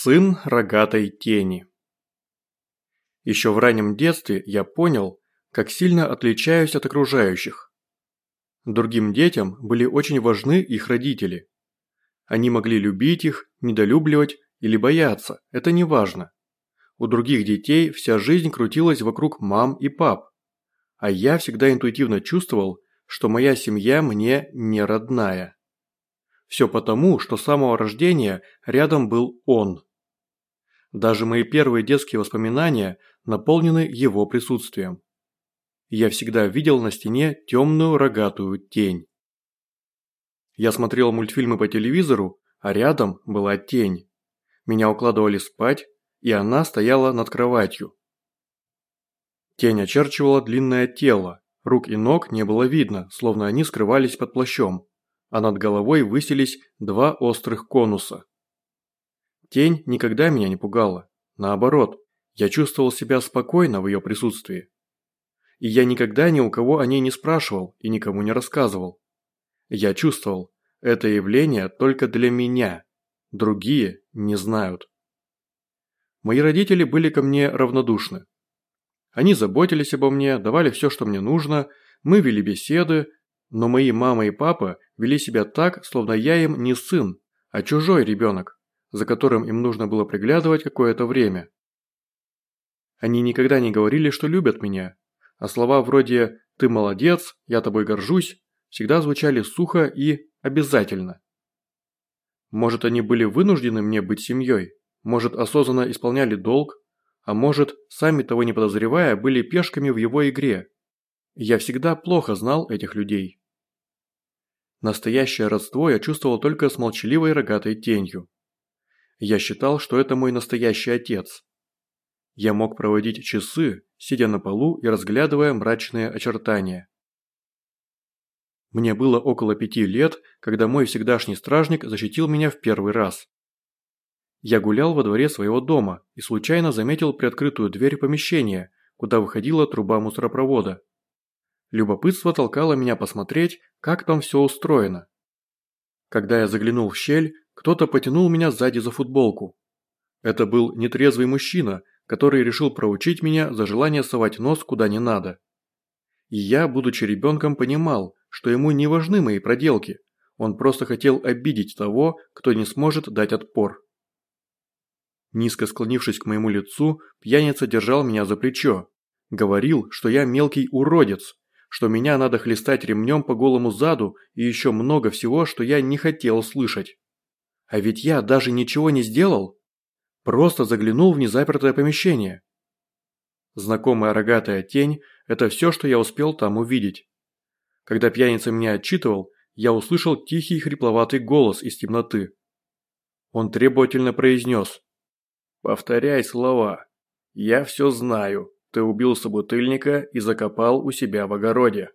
Сын рогатой тени. Еще в раннем детстве я понял, как сильно отличаюсь от окружающих. Другим детям были очень важны их родители. Они могли любить их, недолюбливать или бояться, это не важно. У других детей вся жизнь крутилась вокруг мам и пап. А я всегда интуитивно чувствовал, что моя семья мне не родная. Все потому, что с самого рождения рядом был он. Даже мои первые детские воспоминания наполнены его присутствием. Я всегда видел на стене темную рогатую тень. Я смотрел мультфильмы по телевизору, а рядом была тень. Меня укладывали спать, и она стояла над кроватью. Тень очерчивала длинное тело, рук и ног не было видно, словно они скрывались под плащом а над головой высились два острых конуса. Тень никогда меня не пугала. Наоборот, я чувствовал себя спокойно в ее присутствии. И я никогда ни у кого о ней не спрашивал и никому не рассказывал. Я чувствовал, это явление только для меня, другие не знают. Мои родители были ко мне равнодушны. Они заботились обо мне, давали все, что мне нужно, мы вели беседы, но мои мама и папа вели себя так, словно я им не сын, а чужой ребенок, за которым им нужно было приглядывать какое-то время. Они никогда не говорили, что любят меня, а слова вроде «ты молодец», «я тобой горжусь» всегда звучали сухо и обязательно. Может, они были вынуждены мне быть семьей, может, осознанно исполняли долг, а может, сами того не подозревая, были пешками в его игре. Я всегда плохо знал этих людей. Настоящее родство я чувствовал только с молчаливой рогатой тенью. Я считал, что это мой настоящий отец. Я мог проводить часы, сидя на полу и разглядывая мрачные очертания. Мне было около пяти лет, когда мой всегдашний стражник защитил меня в первый раз. Я гулял во дворе своего дома и случайно заметил приоткрытую дверь помещения, куда выходила труба мусоропровода. Любопытство толкало меня посмотреть, как там все устроено. Когда я заглянул в щель, кто-то потянул меня сзади за футболку. Это был нетрезвый мужчина, который решил проучить меня за желание совать нос куда не надо. И я, будучи ребенком, понимал, что ему не важны мои проделки, он просто хотел обидеть того, кто не сможет дать отпор. Низко склонившись к моему лицу, пьяница держал меня за плечо. Говорил, что я мелкий уродец, что меня надо хлестать ремнем по голому заду и еще много всего, что я не хотел слышать. А ведь я даже ничего не сделал. Просто заглянул в незапертое помещение. Знакомая рогатая тень – это все, что я успел там увидеть. Когда пьяница меня отчитывал, я услышал тихий хрипловатый голос из темноты. Он требовательно произнес. «Повторяй слова. Я все знаю». Ты убил собутыльника и закопал у себя в огороде.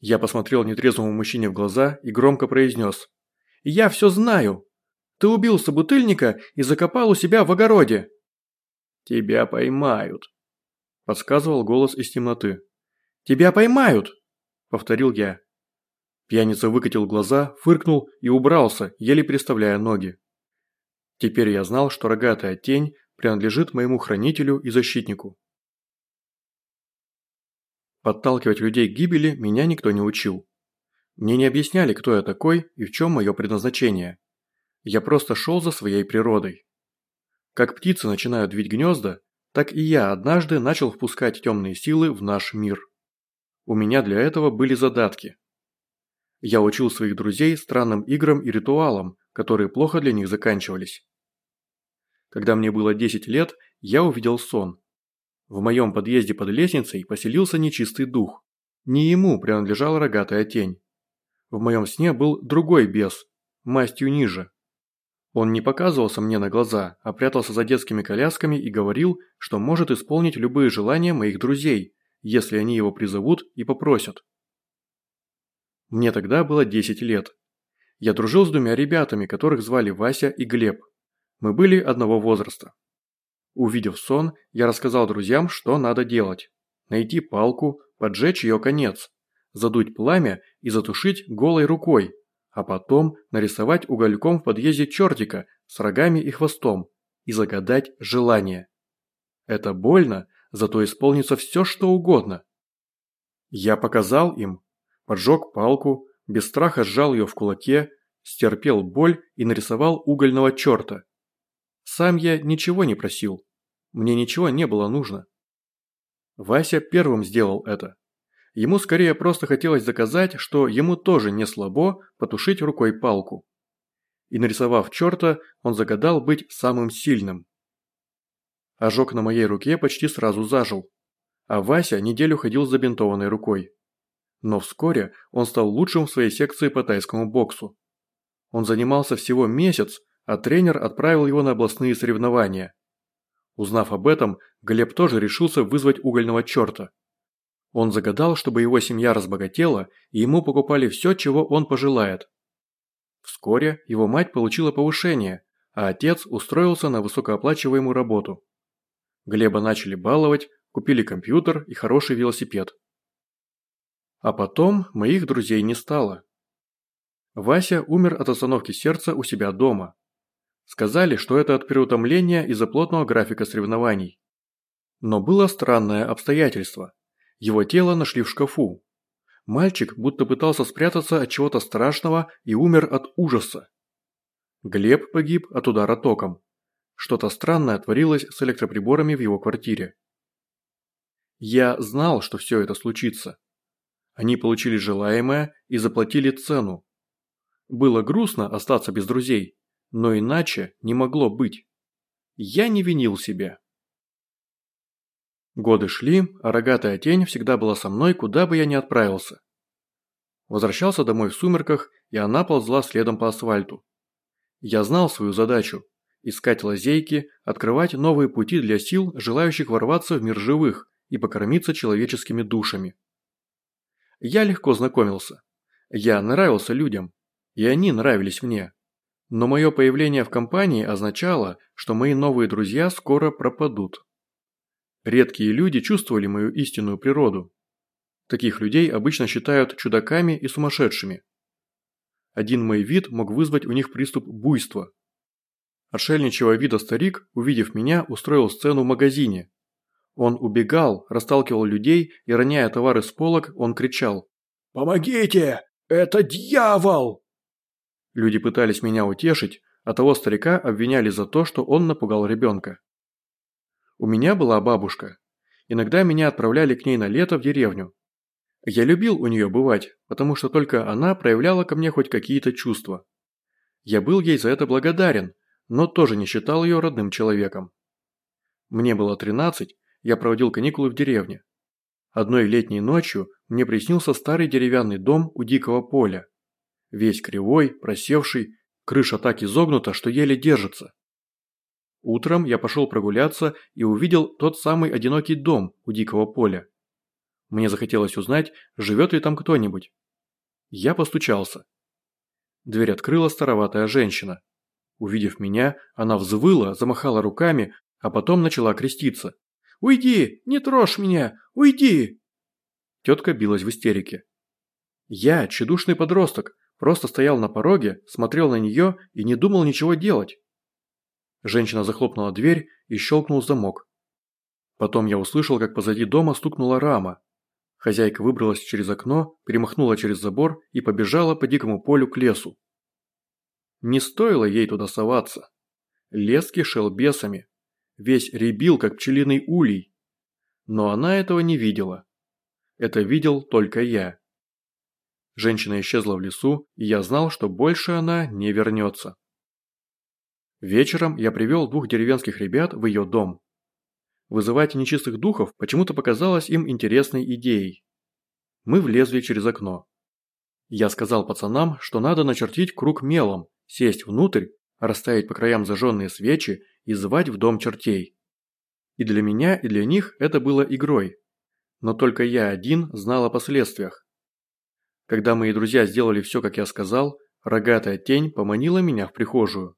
Я посмотрел нетрезвому мужчине в глаза и громко произнес. «Я все знаю! Ты убил собутыльника и закопал у себя в огороде!» «Тебя поймают!» – подсказывал голос из темноты. «Тебя поймают!» – повторил я. Пьяница выкатил глаза, фыркнул и убрался, еле переставляя ноги. Теперь я знал, что рогатая тень принадлежит моему хранителю и защитнику. Подталкивать людей к гибели меня никто не учил. Мне не объясняли, кто я такой и в чем мое предназначение. Я просто шел за своей природой. Как птицы начинают вить гнезда, так и я однажды начал впускать темные силы в наш мир. У меня для этого были задатки. Я учил своих друзей странным играм и ритуалам, которые плохо для них заканчивались. Когда мне было 10 лет, я увидел сон. В моем подъезде под лестницей поселился нечистый дух. Не ему принадлежала рогатая тень. В моем сне был другой бес, мастью ниже. Он не показывался мне на глаза, а прятался за детскими колясками и говорил, что может исполнить любые желания моих друзей, если они его призовут и попросят. Мне тогда было 10 лет. Я дружил с двумя ребятами, которых звали Вася и Глеб. Мы были одного возраста. Увидев сон, я рассказал друзьям, что надо делать. Найти палку, поджечь ее конец, задуть пламя и затушить голой рукой, а потом нарисовать угольком в подъезде чертика с рогами и хвостом и загадать желание. Это больно, зато исполнится все, что угодно. Я показал им, поджег палку, без страха сжал ее в кулаке, стерпел боль и нарисовал угольного черта. Сам я ничего не просил. Мне ничего не было нужно. Вася первым сделал это. Ему скорее просто хотелось доказать, что ему тоже не слабо потушить рукой палку. И нарисовав черта, он загадал быть самым сильным. Ожог на моей руке почти сразу зажил, а Вася неделю ходил с забинтованной рукой. Но вскоре он стал лучшим в своей секции по тайскому боксу. Он занимался всего месяц, а тренер отправил его на областные соревнования. Узнав об этом, Глеб тоже решился вызвать угольного черта. Он загадал, чтобы его семья разбогатела, и ему покупали все, чего он пожелает. Вскоре его мать получила повышение, а отец устроился на высокооплачиваемую работу. Глеба начали баловать, купили компьютер и хороший велосипед. А потом моих друзей не стало. Вася умер от остановки сердца у себя дома. Сказали, что это от переутомления из-за плотного графика соревнований. Но было странное обстоятельство. Его тело нашли в шкафу. Мальчик будто пытался спрятаться от чего-то страшного и умер от ужаса. Глеб погиб от удара током. Что-то странное творилось с электроприборами в его квартире. Я знал, что все это случится. Они получили желаемое и заплатили цену. Было грустно остаться без друзей, но иначе не могло быть. Я не винил себя. Годы шли, а рогатая тень всегда была со мной, куда бы я ни отправился. Возвращался домой в сумерках, и она ползла следом по асфальту. Я знал свою задачу – искать лазейки, открывать новые пути для сил, желающих ворваться в мир живых и покормиться человеческими душами. Я легко знакомился. Я нравился людям, и они нравились мне. Но мое появление в компании означало, что мои новые друзья скоро пропадут. Редкие люди чувствовали мою истинную природу. Таких людей обычно считают чудаками и сумасшедшими. Один мой вид мог вызвать у них приступ буйства. Отшельничего вида старик, увидев меня, устроил сцену в магазине. Он убегал, расталкивал людей и, роняя товары с полок, он кричал «Помогите! Это дьявол!» Люди пытались меня утешить, а того старика обвиняли за то, что он напугал ребенка. У меня была бабушка. Иногда меня отправляли к ней на лето в деревню. Я любил у нее бывать, потому что только она проявляла ко мне хоть какие-то чувства. Я был ей за это благодарен, но тоже не считал ее родным человеком. Мне было 13, я проводил каникулы в деревне. Одной летней ночью мне приснился старый деревянный дом у дикого поля. Весь кривой, просевший, крыша так изогнута, что еле держится. Утром я пошел прогуляться и увидел тот самый одинокий дом у дикого поля. Мне захотелось узнать, живет ли там кто-нибудь. Я постучался. Дверь открыла староватая женщина. Увидев меня, она взвыла, замахала руками, а потом начала креститься. «Уйди! Не трожь меня! Уйди!» Тетка билась в истерике. Я, тщедушный подросток, просто стоял на пороге, смотрел на нее и не думал ничего делать. Женщина захлопнула дверь и щелкнул замок. Потом я услышал, как позади дома стукнула рама. Хозяйка выбралась через окно, перемахнула через забор и побежала по дикому полю к лесу. Не стоило ей туда соваться. Лес кишел бесами. Весь рябил, как пчелиный улей. Но она этого не видела. Это видел только я. Женщина исчезла в лесу, и я знал, что больше она не вернется. Вечером я привел двух деревенских ребят в ее дом. Вызывать нечистых духов почему-то показалось им интересной идеей. Мы влезли через окно. Я сказал пацанам, что надо начертить круг мелом, сесть внутрь, расставить по краям зажженные свечи и звать в дом чертей. И для меня, и для них это было игрой. Но только я один знал о последствиях. Когда мои друзья сделали все, как я сказал, рогатая тень поманила меня в прихожую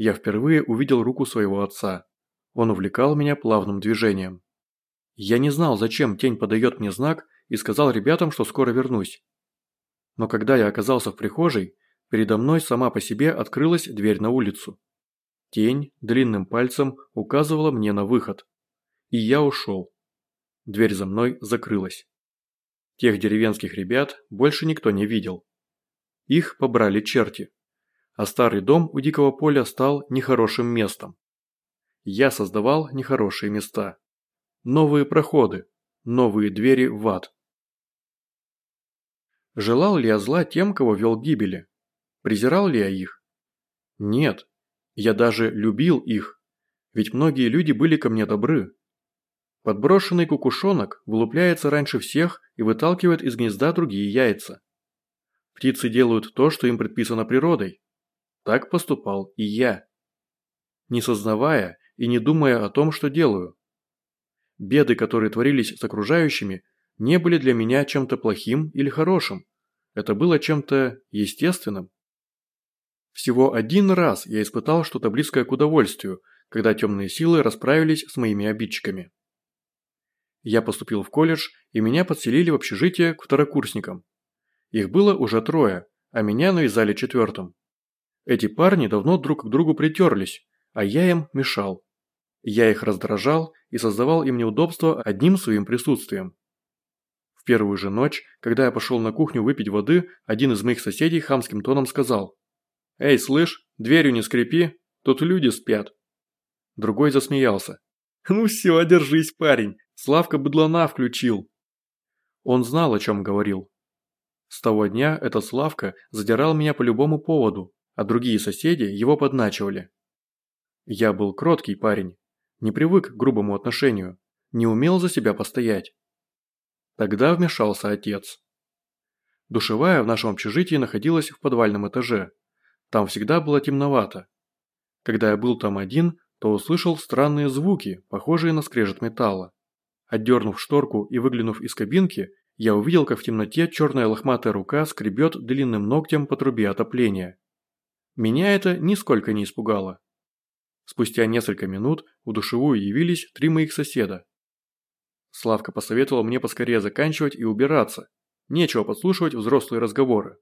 я впервые увидел руку своего отца. Он увлекал меня плавным движением. Я не знал, зачем тень подает мне знак и сказал ребятам, что скоро вернусь. Но когда я оказался в прихожей, Передо мной сама по себе открылась дверь на улицу. Тень длинным пальцем указывала мне на выход. И я ушел. Дверь за мной закрылась. Тех деревенских ребят больше никто не видел. Их побрали черти. А старый дом у дикого поля стал нехорошим местом. Я создавал нехорошие места. Новые проходы, новые двери в ад. Желал ли я зла тем, кого вел гибели? Презирал ли я их? Нет, я даже любил их, ведь многие люди были ко мне добры. Подброшенный кукушонок вылупляется раньше всех и выталкивает из гнезда другие яйца. Птицы делают то, что им предписано природой. Так поступал и я. Не сознавая и не думая о том, что делаю. Беды, которые творились с окружающими, не были для меня чем-то плохим или хорошим. Это было чем-то естественным. Всего один раз я испытал что-то близкое к удовольствию, когда темные силы расправились с моими обидчиками. Я поступил в колледж, и меня подселили в общежитие к второкурсникам. Их было уже трое, а меня навязали четвертым. Эти парни давно друг к другу притерлись, а я им мешал. Я их раздражал и создавал им неудобства одним своим присутствием. В первую же ночь, когда я пошел на кухню выпить воды, один из моих соседей хамским тоном сказал «Эй, слышь, дверью не скрипи, тут люди спят». Другой засмеялся. «Ну все, держись, парень, Славка быдлана включил». Он знал, о чем говорил. С того дня этот Славка задирал меня по любому поводу, а другие соседи его подначивали. Я был кроткий парень, не привык к грубому отношению, не умел за себя постоять. Тогда вмешался отец. Душевая в нашем общежитии находилась в подвальном этаже. Там всегда было темновато. Когда я был там один, то услышал странные звуки, похожие на скрежет металла. Отдернув шторку и выглянув из кабинки, я увидел, как в темноте черная лохматая рука скребет длинным ногтем по трубе отопления. Меня это нисколько не испугало. Спустя несколько минут в душевую явились три моих соседа. Славка посоветовал мне поскорее заканчивать и убираться. Нечего подслушивать взрослые разговоры.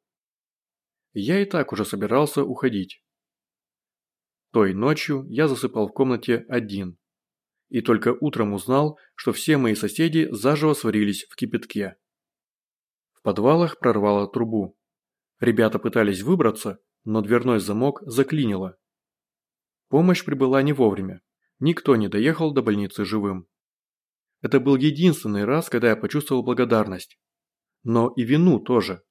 Я и так уже собирался уходить. Той ночью я засыпал в комнате один. И только утром узнал, что все мои соседи заживо сварились в кипятке. В подвалах прорвало трубу. Ребята пытались выбраться, но дверной замок заклинило. Помощь прибыла не вовремя. Никто не доехал до больницы живым. Это был единственный раз, когда я почувствовал благодарность. Но и вину тоже.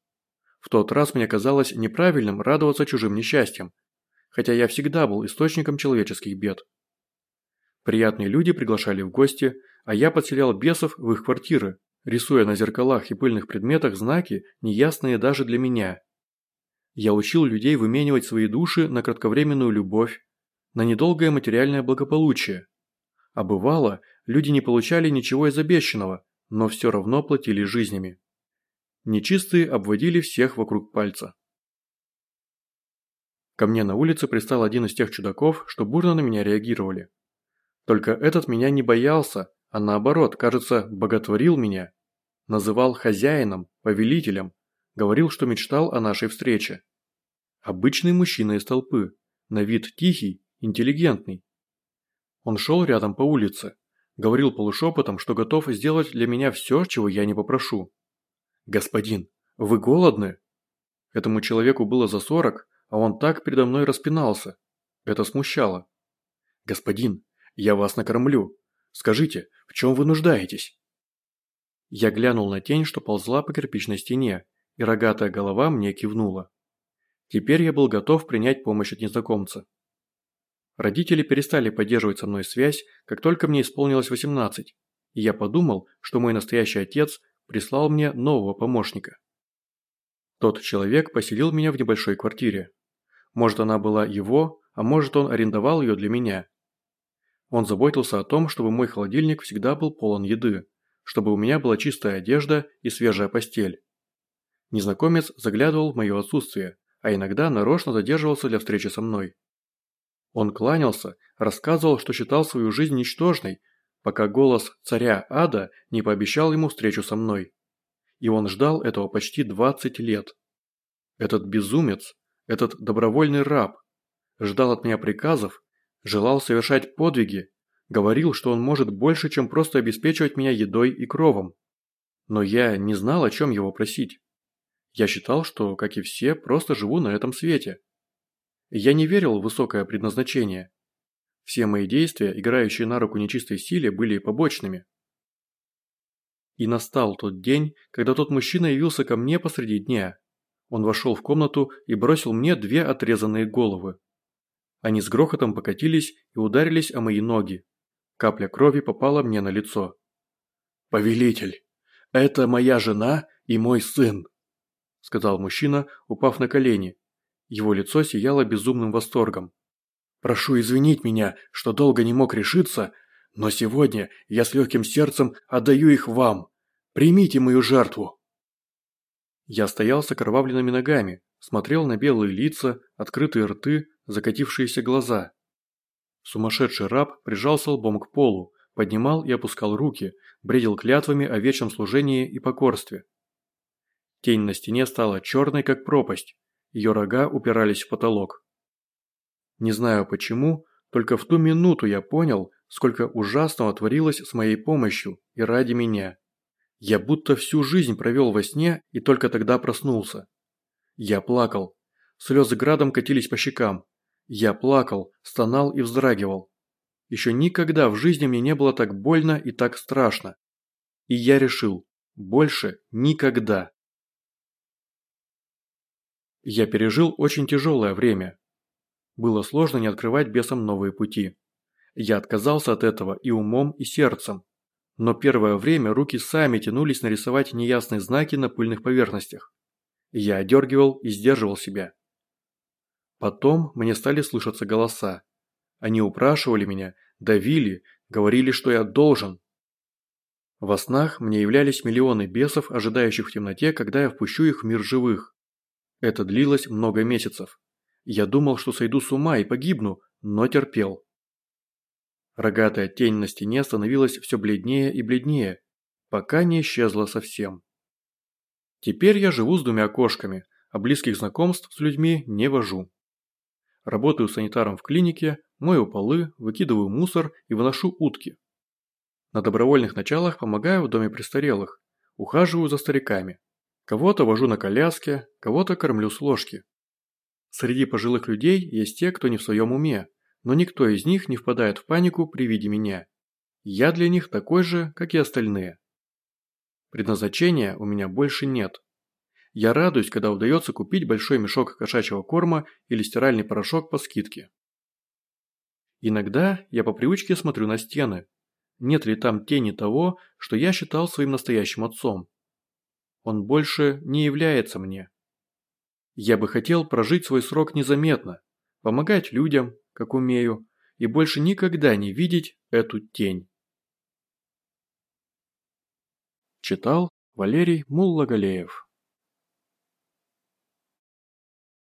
В тот раз мне казалось неправильным радоваться чужим несчастьям, хотя я всегда был источником человеческих бед. Приятные люди приглашали в гости, а я подселял бесов в их квартиры, рисуя на зеркалах и пыльных предметах знаки, неясные даже для меня. Я учил людей выменивать свои души на кратковременную любовь, на недолгое материальное благополучие. А бывало, люди не получали ничего из обещанного, но все равно платили жизнями. Нечистые обводили всех вокруг пальца. Ко мне на улице пристал один из тех чудаков, что бурно на меня реагировали. Только этот меня не боялся, а наоборот, кажется, боготворил меня. Называл хозяином, повелителем, говорил, что мечтал о нашей встрече. Обычный мужчина из толпы, на вид тихий интеллигентный. Он шел рядом по улице, говорил полушепотом, что готов сделать для меня все, чего я не попрошу. «Господин, вы голодны?» Этому человеку было за сорок, а он так передо мной распинался. Это смущало. «Господин, я вас накормлю. Скажите, в чем вы нуждаетесь?» Я глянул на тень, что ползла по кирпичной стене, и рогатая голова мне кивнула. Теперь я был готов принять помощь от незнакомца. Родители перестали поддерживать со мной связь, как только мне исполнилось 18, и я подумал, что мой настоящий отец прислал мне нового помощника. Тот человек поселил меня в небольшой квартире. Может, она была его, а может, он арендовал ее для меня. Он заботился о том, чтобы мой холодильник всегда был полон еды, чтобы у меня была чистая одежда и свежая постель. Незнакомец заглядывал в мое отсутствие, а иногда нарочно задерживался для встречи со мной. Он кланялся, рассказывал, что считал свою жизнь ничтожной, пока голос царя ада не пообещал ему встречу со мной. И он ждал этого почти 20 лет. Этот безумец, этот добровольный раб. Ждал от меня приказов, желал совершать подвиги, говорил, что он может больше, чем просто обеспечивать меня едой и кровом. Но я не знал, о чем его просить. Я считал, что, как и все, просто живу на этом свете. Я не верил в высокое предназначение. Все мои действия, играющие на руку нечистой силе, были побочными. И настал тот день, когда тот мужчина явился ко мне посреди дня. Он вошел в комнату и бросил мне две отрезанные головы. Они с грохотом покатились и ударились о мои ноги. Капля крови попала мне на лицо. «Повелитель, это моя жена и мой сын», – сказал мужчина, упав на колени. Его лицо сияло безумным восторгом. «Прошу извинить меня, что долго не мог решиться, но сегодня я с легким сердцем отдаю их вам. Примите мою жертву». Я стоял с окровавленными ногами, смотрел на белые лица, открытые рты, закатившиеся глаза. Сумасшедший раб прижался лбом к полу, поднимал и опускал руки, бредил клятвами о вечном служении и покорстве. Тень на стене стала черной, как пропасть, ее рога упирались в потолок. Не знаю почему, только в ту минуту я понял, сколько ужасного творилось с моей помощью и ради меня. Я будто всю жизнь провел во сне и только тогда проснулся. Я плакал. Слезы градом катились по щекам. Я плакал, стонал и вздрагивал. Еще никогда в жизни мне не было так больно и так страшно. И я решил, больше никогда. Я пережил очень тяжелое время. Было сложно не открывать бесам новые пути. Я отказался от этого и умом, и сердцем. Но первое время руки сами тянулись нарисовать неясные знаки на пыльных поверхностях. Я одергивал и сдерживал себя. Потом мне стали слышаться голоса. Они упрашивали меня, давили, говорили, что я должен. Во снах мне являлись миллионы бесов, ожидающих в темноте, когда я впущу их в мир живых. Это длилось много месяцев. Я думал, что сойду с ума и погибну, но терпел. Рогатая тень на стене становилась все бледнее и бледнее, пока не исчезла совсем. Теперь я живу с двумя кошками, а близких знакомств с людьми не вожу. Работаю санитаром в клинике, мою полы, выкидываю мусор и выношу утки. На добровольных началах помогаю в доме престарелых, ухаживаю за стариками. Кого-то вожу на коляске, кого-то кормлю с ложки. Среди пожилых людей есть те, кто не в своем уме, но никто из них не впадает в панику при виде меня. Я для них такой же, как и остальные. Предназначения у меня больше нет. Я радуюсь, когда удается купить большой мешок кошачьего корма или стиральный порошок по скидке. Иногда я по привычке смотрю на стены. Нет ли там тени того, что я считал своим настоящим отцом? Он больше не является мне. Я бы хотел прожить свой срок незаметно, помогать людям, как умею, и больше никогда не видеть эту тень. Читал Валерий Муллагалеев